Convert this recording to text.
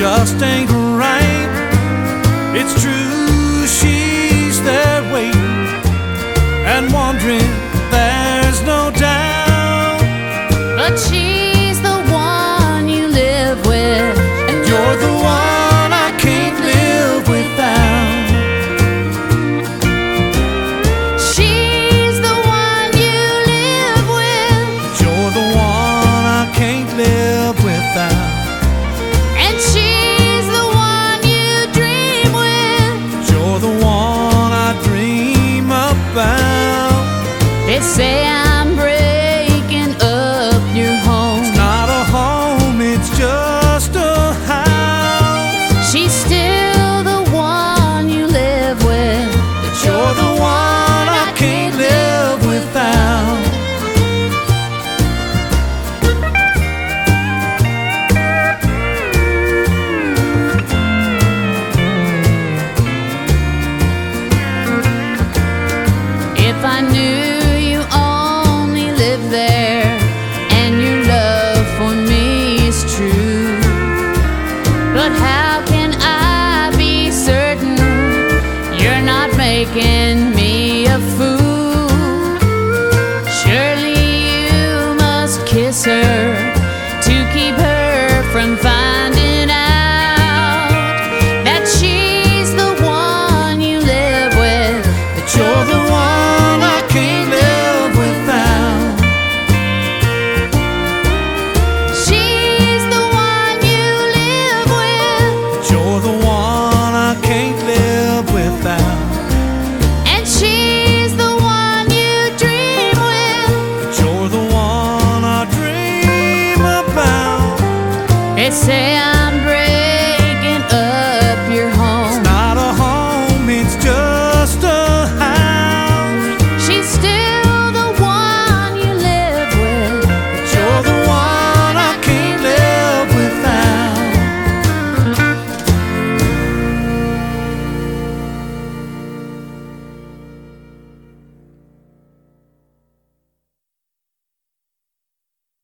just ain't right. It's true, she's there waiting and wondering, there's no doubt. But she I knew you only lived there, and your love for me is true. But how can I be certain you're not making?